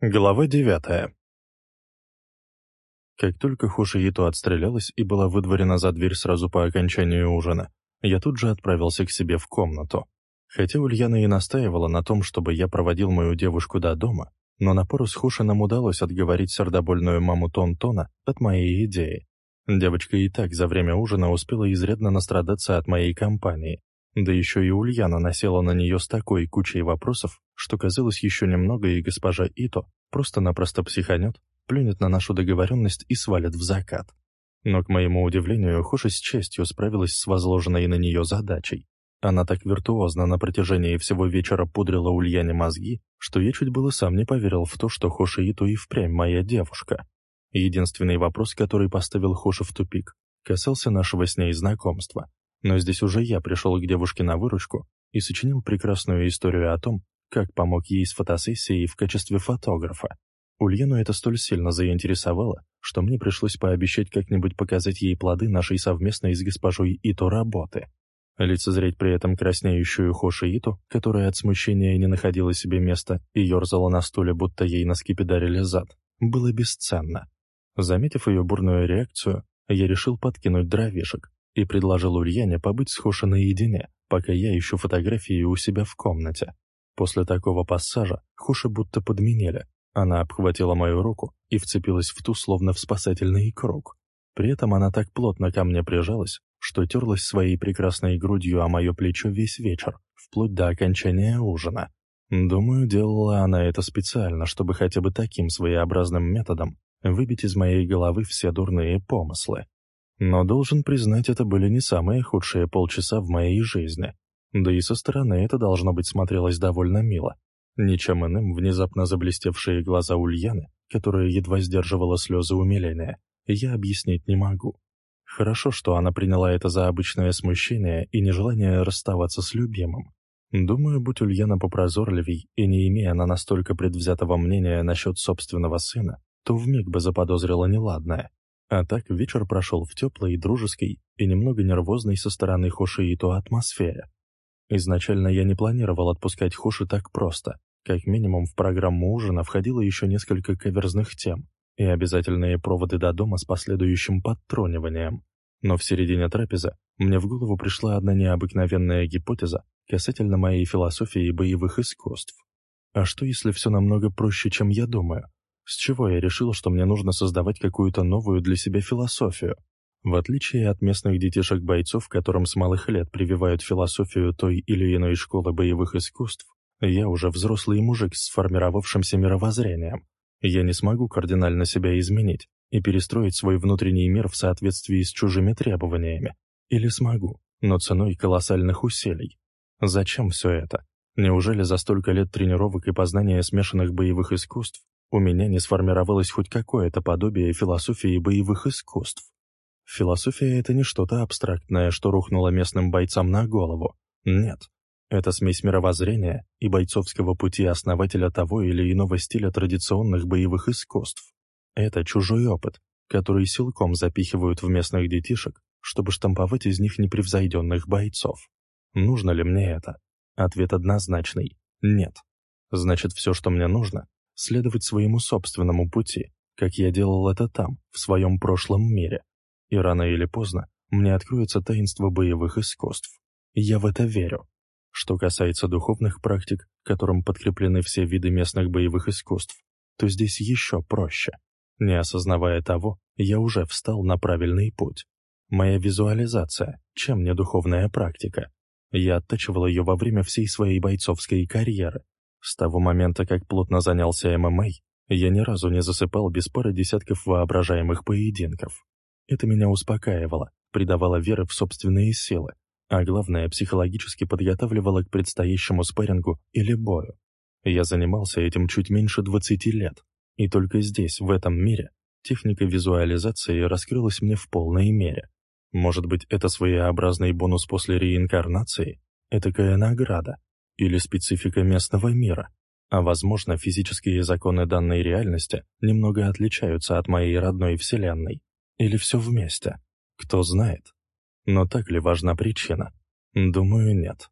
Глава девятая. Как только Хошииту отстрелялась и была выдворена за дверь сразу по окончанию ужина, я тут же отправился к себе в комнату. Хотя Ульяна и настаивала на том, чтобы я проводил мою девушку до дома, но напору с Хушином удалось отговорить сердобольную маму Тон-Тона от моей идеи. Девочка и так за время ужина успела изрядно настрадаться от моей компании, да еще и Ульяна насела на нее с такой кучей вопросов, что казалось еще немного, и госпожа Ито просто-напросто психанет, плюнет на нашу договоренность и свалит в закат. Но, к моему удивлению, Хоша с честью справилась с возложенной на нее задачей. Она так виртуозно на протяжении всего вечера пудрила Ульяне мозги, что я чуть было сам не поверил в то, что Хоша Ито и впрямь моя девушка. Единственный вопрос, который поставил Хоша в тупик, касался нашего с ней знакомства. Но здесь уже я пришел к девушке на выручку и сочинил прекрасную историю о том, как помог ей с фотосессией в качестве фотографа. Ульяну это столь сильно заинтересовало, что мне пришлось пообещать как-нибудь показать ей плоды нашей совместной с госпожой Ито работы. Лицезреть при этом краснеющую Хоши Ито, которая от смущения не находила себе места и ерзала на стуле, будто ей наскипидарили зад, было бесценно. Заметив ее бурную реакцию, я решил подкинуть дровишек, и предложил Ульяне побыть с Хоши наедине, пока я ищу фотографии у себя в комнате. После такого пассажа Хоши будто подменили. Она обхватила мою руку и вцепилась в ту, словно в спасательный круг. При этом она так плотно ко мне прижалась, что терлась своей прекрасной грудью о мое плечо весь вечер, вплоть до окончания ужина. Думаю, делала она это специально, чтобы хотя бы таким своеобразным методом выбить из моей головы все дурные помыслы. Но должен признать, это были не самые худшие полчаса в моей жизни. Да и со стороны это должно быть смотрелось довольно мило. Ничем иным внезапно заблестевшие глаза Ульяны, которая едва сдерживала слезы умиления, я объяснить не могу. Хорошо, что она приняла это за обычное смущение и нежелание расставаться с любимым. Думаю, будь Ульяна попрозорливей и не имея она настолько предвзятого мнения насчет собственного сына, то вмиг бы заподозрила неладное. А так вечер прошел в теплой, дружеской и немного нервозной со стороны Хошиито атмосфере. Изначально я не планировал отпускать Хоши так просто. Как минимум в программу ужина входило еще несколько каверзных тем и обязательные проводы до дома с последующим подтрониванием. Но в середине трапезы мне в голову пришла одна необыкновенная гипотеза касательно моей философии боевых искусств. А что если все намного проще, чем я думаю? С чего я решил, что мне нужно создавать какую-то новую для себя философию? В отличие от местных детишек-бойцов, которым с малых лет прививают философию той или иной школы боевых искусств, я уже взрослый мужик с сформировавшимся мировоззрением. Я не смогу кардинально себя изменить и перестроить свой внутренний мир в соответствии с чужими требованиями. Или смогу, но ценой колоссальных усилий. Зачем все это? Неужели за столько лет тренировок и познания смешанных боевых искусств у меня не сформировалось хоть какое-то подобие философии боевых искусств. Философия — это не что-то абстрактное, что рухнуло местным бойцам на голову. Нет. Это смесь мировоззрения и бойцовского пути основателя того или иного стиля традиционных боевых искусств. Это чужой опыт, который силком запихивают в местных детишек, чтобы штамповать из них непревзойденных бойцов. Нужно ли мне это? Ответ однозначный – нет. Значит, все, что мне нужно, следовать своему собственному пути, как я делал это там, в своем прошлом мире. И рано или поздно мне откроется таинство боевых искусств. Я в это верю. Что касается духовных практик, которым подкреплены все виды местных боевых искусств, то здесь еще проще. Не осознавая того, я уже встал на правильный путь. Моя визуализация, чем не духовная практика? Я оттачивал ее во время всей своей бойцовской карьеры, с того момента, как плотно занялся ММА, я ни разу не засыпал без пары десятков воображаемых поединков. Это меня успокаивало, придавало веры в собственные силы, а главное, психологически подготавливало к предстоящему спаррингу или бою. Я занимался этим чуть меньше 20 лет, и только здесь, в этом мире, техника визуализации раскрылась мне в полной мере. Может быть, это своеобразный бонус после реинкарнации? Этакая награда, или специфика местного мира, а возможно физические законы данной реальности немного отличаются от моей родной Вселенной. Или все вместе. Кто знает. Но так ли важна причина? Думаю, нет.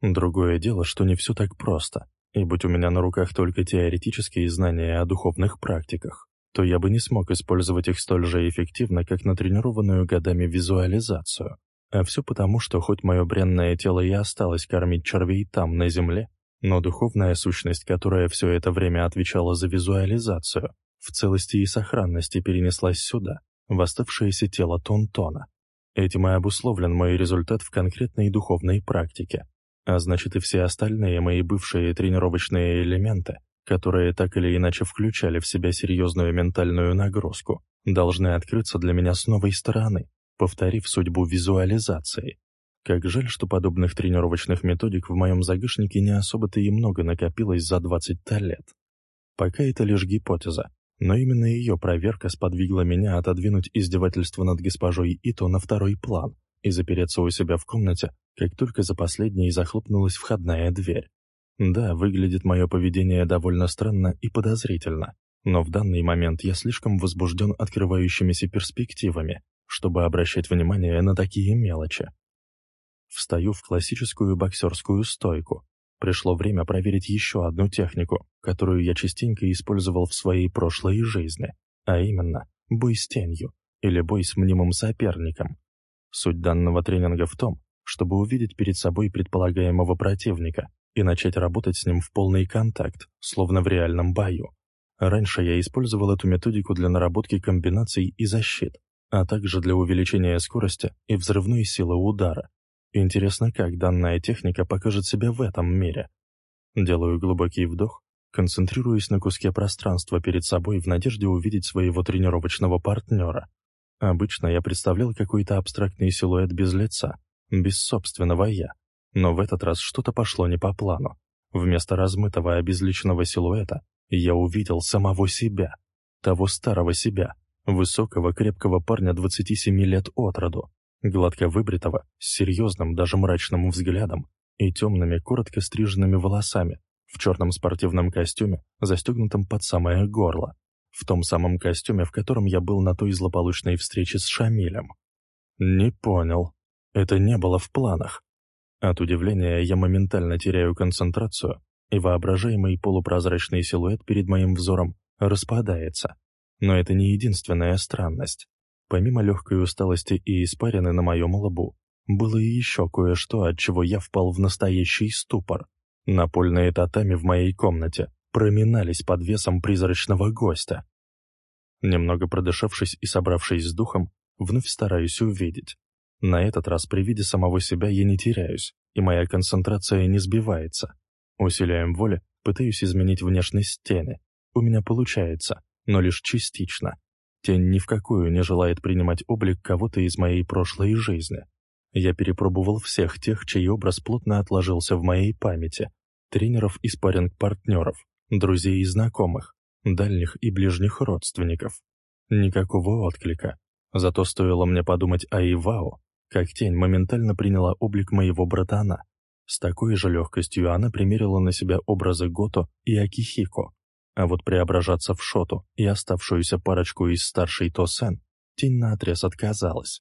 Другое дело, что не все так просто, И будь у меня на руках только теоретические знания о духовных практиках, то я бы не смог использовать их столь же эффективно, как натренированную годами визуализацию. А все потому, что хоть мое бренное тело и осталось кормить червей там, на земле, но духовная сущность, которая все это время отвечала за визуализацию, в целости и сохранности перенеслась сюда, в оставшееся тело Тонтона. Этим и обусловлен мой результат в конкретной духовной практике. А значит и все остальные мои бывшие тренировочные элементы, которые так или иначе включали в себя серьезную ментальную нагрузку, должны открыться для меня с новой стороны, повторив судьбу визуализации. Как жаль, что подобных тренировочных методик в моем загашнике не особо-то и много накопилось за 20-то лет. Пока это лишь гипотеза, но именно ее проверка сподвигла меня отодвинуть издевательство над госпожой Ито на второй план и запереться у себя в комнате, как только за последней захлопнулась входная дверь. Да, выглядит мое поведение довольно странно и подозрительно, но в данный момент я слишком возбужден открывающимися перспективами, чтобы обращать внимание на такие мелочи. Встаю в классическую боксерскую стойку. Пришло время проверить еще одну технику, которую я частенько использовал в своей прошлой жизни, а именно бой с тенью или бой с мнимым соперником. Суть данного тренинга в том, чтобы увидеть перед собой предполагаемого противника и начать работать с ним в полный контакт, словно в реальном бою. Раньше я использовал эту методику для наработки комбинаций и защит, а также для увеличения скорости и взрывной силы удара. Интересно, как данная техника покажет себя в этом мире. Делаю глубокий вдох, концентрируясь на куске пространства перед собой в надежде увидеть своего тренировочного партнера. Обычно я представлял какой-то абстрактный силуэт без лица, без собственного «я», но в этот раз что-то пошло не по плану. Вместо размытого обезличенного силуэта я увидел самого себя, того старого себя, высокого крепкого парня 27 лет от роду, гладко выбритого, с серьезным, даже мрачным взглядом и темными, коротко стриженными волосами, в черном спортивном костюме, застегнутом под самое горло, в том самом костюме, в котором я был на той злополучной встрече с Шамилем. Не понял. Это не было в планах. От удивления я моментально теряю концентрацию, и воображаемый полупрозрачный силуэт перед моим взором распадается. Но это не единственная странность. Помимо легкой усталости и испарины на моем лбу, было и еще кое-что, от чего я впал в настоящий ступор. Напольные татами в моей комнате проминались под весом призрачного гостя. Немного продышавшись и собравшись с духом, вновь стараюсь увидеть. На этот раз при виде самого себя я не теряюсь, и моя концентрация не сбивается. Усилием воли пытаюсь изменить внешность тени. У меня получается, но лишь частично. Тень ни в какую не желает принимать облик кого-то из моей прошлой жизни. Я перепробовал всех тех, чей образ плотно отложился в моей памяти. Тренеров и спарринг-партнеров, друзей и знакомых, дальних и ближних родственников. Никакого отклика. Зато стоило мне подумать о Ивао, как тень моментально приняла облик моего братана. С такой же легкостью она примерила на себя образы Гото и Акихико. А вот преображаться в Шоту и оставшуюся парочку из старшей Тосен тень наотрез отказалась.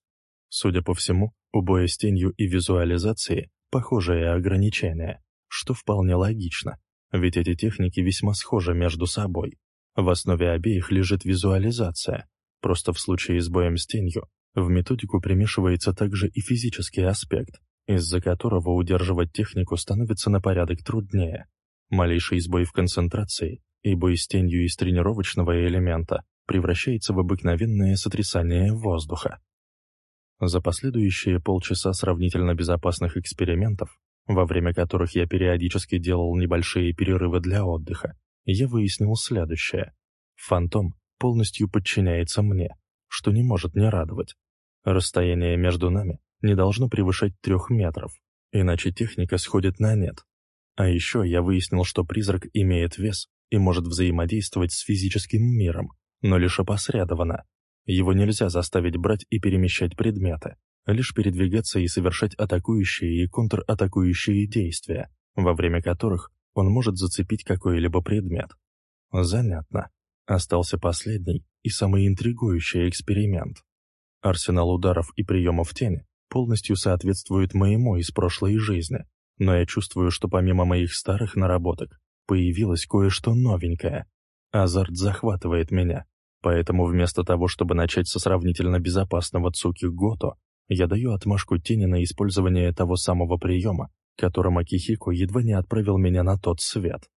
Судя по всему, у боя с тенью и визуализации похожие ограничения, что вполне логично, ведь эти техники весьма схожи между собой. В основе обеих лежит визуализация, просто в случае с боем с тенью в методику примешивается также и физический аспект, из-за которого удерживать технику становится на порядок труднее. Малейший сбой в концентрации и бой с тенью из тренировочного элемента превращается в обыкновенное сотрясание воздуха. За последующие полчаса сравнительно безопасных экспериментов, во время которых я периодически делал небольшие перерывы для отдыха, я выяснил следующее. Фантом полностью подчиняется мне, что не может не радовать. Расстояние между нами не должно превышать трех метров, иначе техника сходит на нет. А еще я выяснил, что призрак имеет вес и может взаимодействовать с физическим миром, но лишь опосредованно. Его нельзя заставить брать и перемещать предметы, лишь передвигаться и совершать атакующие и контратакующие действия, во время которых он может зацепить какой-либо предмет. Занятно. Остался последний и самый интригующий эксперимент. Арсенал ударов и приемов в тени полностью соответствует моему из прошлой жизни, но я чувствую, что помимо моих старых наработок, Появилось кое-что новенькое. Азарт захватывает меня. Поэтому вместо того, чтобы начать со сравнительно безопасного Цуки Гото, я даю отмашку тени на использование того самого приема, которым Акихико едва не отправил меня на тот свет.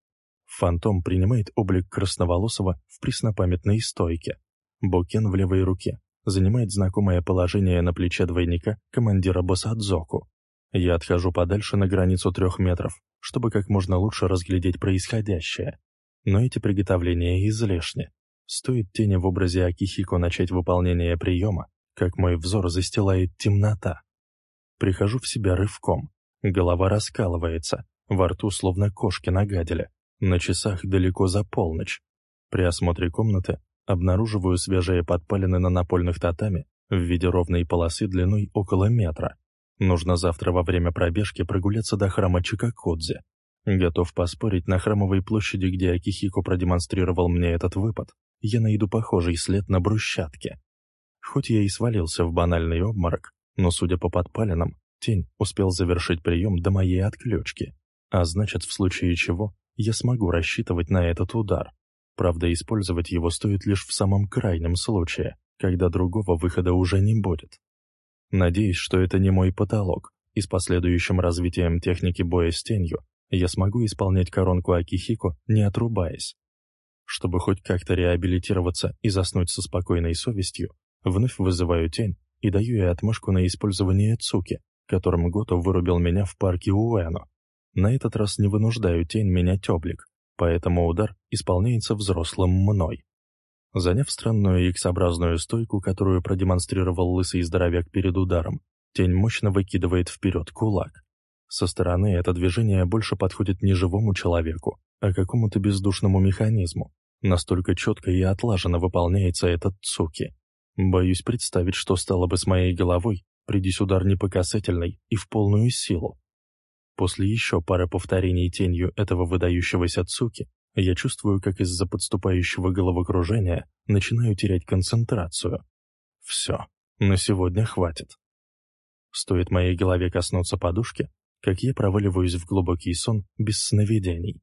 Фантом принимает облик красноволосого в преснопамятной стойке. Бокен в левой руке занимает знакомое положение на плече двойника командира Босадзоку. Я отхожу подальше на границу трех метров, чтобы как можно лучше разглядеть происходящее. Но эти приготовления излишни. Стоит тени в образе Акихико начать выполнение приема, как мой взор застилает темнота. Прихожу в себя рывком. Голова раскалывается, во рту словно кошки нагадили. На часах далеко за полночь. При осмотре комнаты обнаруживаю свежие подпалины на напольных татами в виде ровной полосы длиной около метра. Нужно завтра во время пробежки прогуляться до храма Чикакодзе. Готов поспорить, на храмовой площади, где Акихико продемонстрировал мне этот выпад, я найду похожий след на брусчатке. Хоть я и свалился в банальный обморок, но, судя по подпалинам, тень успел завершить прием до моей отключки. А значит, в случае чего, я смогу рассчитывать на этот удар. Правда, использовать его стоит лишь в самом крайнем случае, когда другого выхода уже не будет. Надеюсь, что это не мой потолок, и с последующим развитием техники боя с тенью я смогу исполнять коронку Акихико, не отрубаясь. Чтобы хоть как-то реабилитироваться и заснуть со спокойной совестью, вновь вызываю тень и даю ей отмашку на использование Цуки, которым Гото вырубил меня в парке Уэно. На этот раз не вынуждаю тень менять облик, поэтому удар исполняется взрослым мной. Заняв странную X-образную стойку, которую продемонстрировал лысый здоровяк перед ударом, тень мощно выкидывает вперед кулак. Со стороны это движение больше подходит не живому человеку, а какому-то бездушному механизму. Настолько четко и отлаженно выполняется этот Цуки. Боюсь представить, что стало бы с моей головой, придись удар не по касательной и в полную силу. После еще пары повторений тенью этого выдающегося Цуки, я чувствую, как из-за подступающего головокружения начинаю терять концентрацию. Все, на сегодня хватит. Стоит моей голове коснуться подушки, как я проваливаюсь в глубокий сон без сновидений.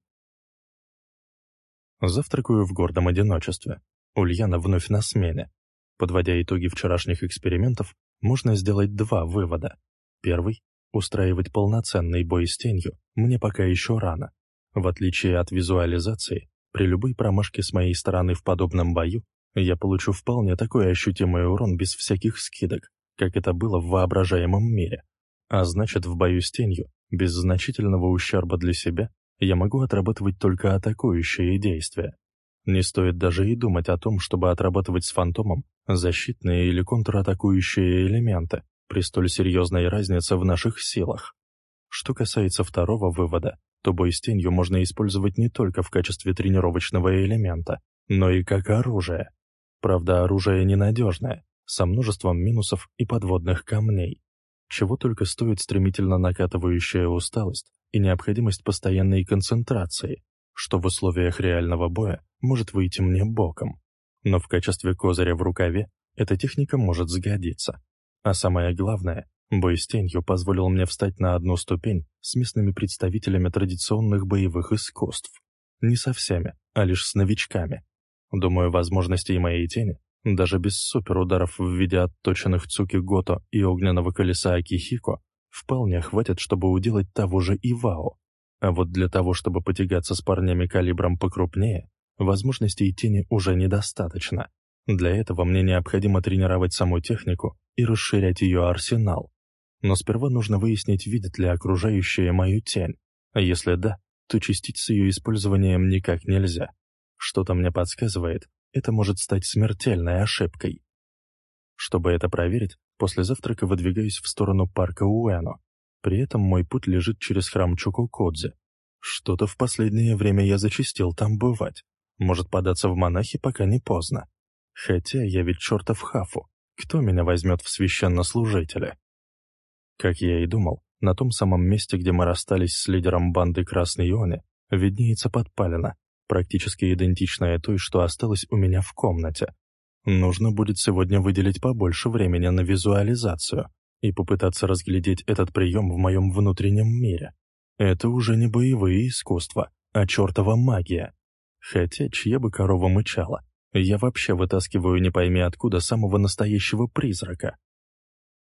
Завтракаю в гордом одиночестве. Ульяна вновь на смене. Подводя итоги вчерашних экспериментов, можно сделать два вывода. Первый Устраивать полноценный бой с тенью мне пока еще рано. В отличие от визуализации, при любой промашке с моей стороны в подобном бою я получу вполне такой ощутимый урон без всяких скидок, как это было в воображаемом мире. А значит, в бою с тенью, без значительного ущерба для себя, я могу отрабатывать только атакующие действия. Не стоит даже и думать о том, чтобы отрабатывать с фантомом защитные или контратакующие элементы, при столь серьезной разнице в наших силах. Что касается второго вывода, то бой с тенью можно использовать не только в качестве тренировочного элемента, но и как оружие. Правда, оружие ненадежное, со множеством минусов и подводных камней. Чего только стоит стремительно накатывающая усталость и необходимость постоянной концентрации, что в условиях реального боя может выйти мне боком. Но в качестве козыря в рукаве эта техника может сгодиться. А самое главное, бой с тенью позволил мне встать на одну ступень с местными представителями традиционных боевых искусств. Не со всеми, а лишь с новичками. Думаю, возможностей моей тени, даже без суперударов в виде отточенных Цуки Гото и огненного колеса Акихико, вполне хватит, чтобы уделать того же Ивао. А вот для того, чтобы потягаться с парнями калибром покрупнее, возможностей тени уже недостаточно. Для этого мне необходимо тренировать саму технику и расширять ее арсенал. Но сперва нужно выяснить, видят ли окружающие мою тень. А если да, то чистить с ее использованием никак нельзя. Что-то мне подсказывает, это может стать смертельной ошибкой. Чтобы это проверить, после завтрака выдвигаюсь в сторону парка Уэно. При этом мой путь лежит через храм Чукокодзе. Что-то в последнее время я зачастил там бывать. Может податься в монахи, пока не поздно. Хотя я ведь чертов хафу. Кто меня возьмет в священнослужители? Как я и думал, на том самом месте, где мы расстались с лидером банды Красной Ионы, виднеется подпалина, практически идентичная той, что осталась у меня в комнате. Нужно будет сегодня выделить побольше времени на визуализацию и попытаться разглядеть этот прием в моем внутреннем мире. Это уже не боевые искусства, а чертова магия. Хотя, чья бы корова мычала, я вообще вытаскиваю не пойми откуда самого настоящего призрака.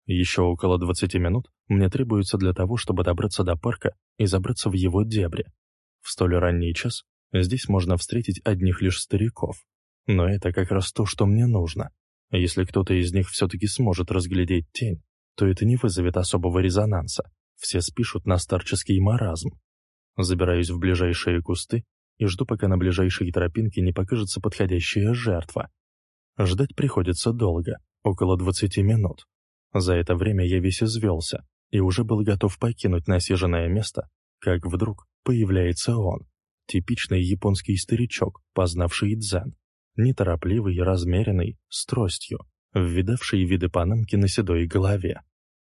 Еще около 20 минут мне требуется для того, чтобы добраться до парка и забраться в его дебри. В столь ранний час здесь можно встретить одних лишь стариков. Но это как раз то, что мне нужно. Если кто-то из них все-таки сможет разглядеть тень, то это не вызовет особого резонанса. Все спишут на старческий маразм. Забираюсь в ближайшие кусты и жду, пока на ближайшей тропинке не покажется подходящая жертва. Ждать приходится долго, около 20 минут. За это время я весь извелся и уже был готов покинуть насиженное место, как вдруг появляется он, типичный японский старичок, познавший дзен, неторопливый, размеренный, с тростью, видавший виды панамки на седой голове.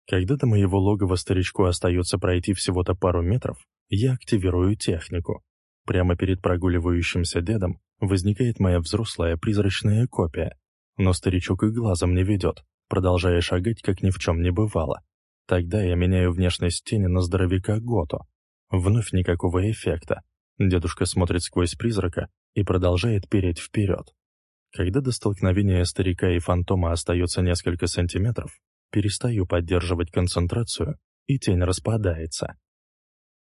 Когда до моего логова старичку остается пройти всего-то пару метров, я активирую технику. Прямо перед прогуливающимся дедом возникает моя взрослая призрачная копия, но старичок и глазом не ведет, продолжая шагать, как ни в чем не бывало. Тогда я меняю внешность тени на здоровяка Гото. Вновь никакого эффекта. Дедушка смотрит сквозь призрака и продолжает переть вперед. Когда до столкновения старика и фантома остается несколько сантиметров, перестаю поддерживать концентрацию, и тень распадается.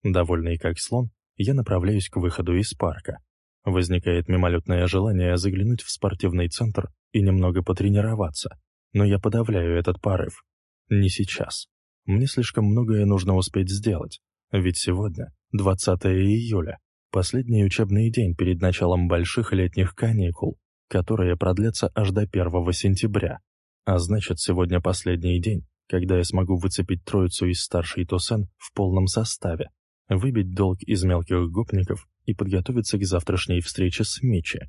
Довольный как слон, я направляюсь к выходу из парка. Возникает мимолетное желание заглянуть в спортивный центр и немного потренироваться, но я подавляю этот порыв. Не сейчас. Мне слишком многое нужно успеть сделать, ведь сегодня 20 июля, последний учебный день перед началом больших летних каникул, которые продлятся аж до 1 сентября. А значит, сегодня последний день, когда я смогу выцепить троицу из старшей Тосен в полном составе, выбить долг из мелких гопников и подготовиться к завтрашней встрече с Мичи.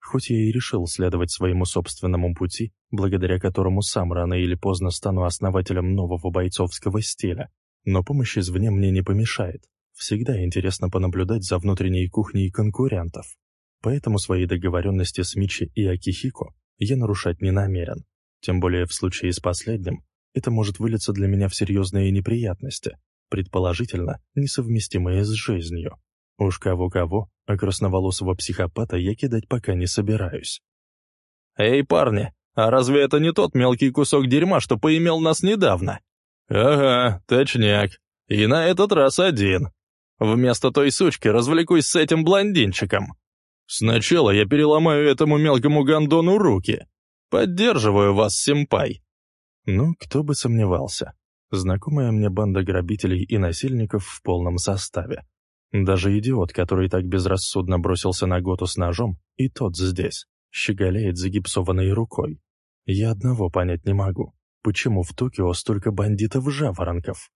Хоть я и решил следовать своему собственному пути, благодаря которому сам рано или поздно стану основателем нового бойцовского стиля, но помощь извне мне не помешает. Всегда интересно понаблюдать за внутренней кухней конкурентов. Поэтому свои договоренности с Мичи и Акихико я нарушать не намерен. Тем более в случае с последним, это может вылиться для меня в серьезные неприятности, предположительно несовместимые с жизнью. Уж кого-кого, а красноволосого психопата я кидать пока не собираюсь. «Эй, парни, а разве это не тот мелкий кусок дерьма, что поимел нас недавно?» «Ага, точняк. И на этот раз один. Вместо той сучки развлекусь с этим блондинчиком. Сначала я переломаю этому мелкому гондону руки. Поддерживаю вас, симпай». Ну, кто бы сомневался. Знакомая мне банда грабителей и насильников в полном составе. Даже идиот, который так безрассудно бросился на Готу с ножом, и тот здесь, щеголяет загипсованной рукой. Я одного понять не могу. Почему в Токио столько бандитов-жаворонков?